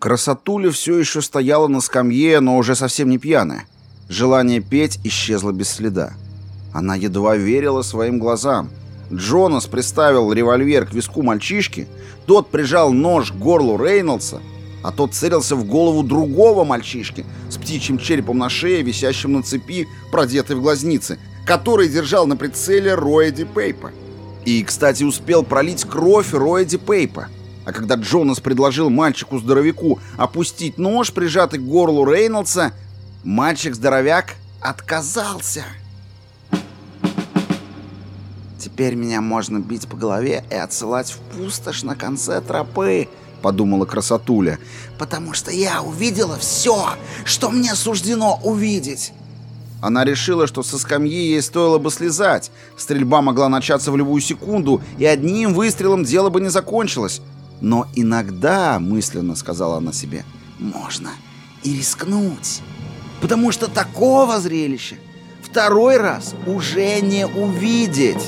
Красотуля все еще стояла на скамье, но уже совсем не пьяная. Желание петь исчезло без следа. Она едва верила своим глазам. Джонас приставил револьвер к виску мальчишки, тот прижал нож к горлу Рейнольдса, а тот целился в голову другого мальчишки с птичьим черепом на шее, висящим на цепи, продетой в глазницы, который держал на прицеле Роэди Пейпа. И, кстати, успел пролить кровь Роэди Пейпа. А когда Джонас предложил мальчику-здоровяку опустить нож, прижатый к горлу Рейнольдса, мальчик-здоровяк отказался. «Теперь меня можно бить по голове и отсылать в пустошь на конце тропы», — подумала красотуля, «потому что я увидела все, что мне суждено увидеть». Она решила, что со скамьи ей стоило бы слезать. Стрельба могла начаться в любую секунду, и одним выстрелом дело бы не закончилось. Но иногда, мысленно сказала она себе, можно и рискнуть. Потому что такого зрелища второй раз уже не увидеть.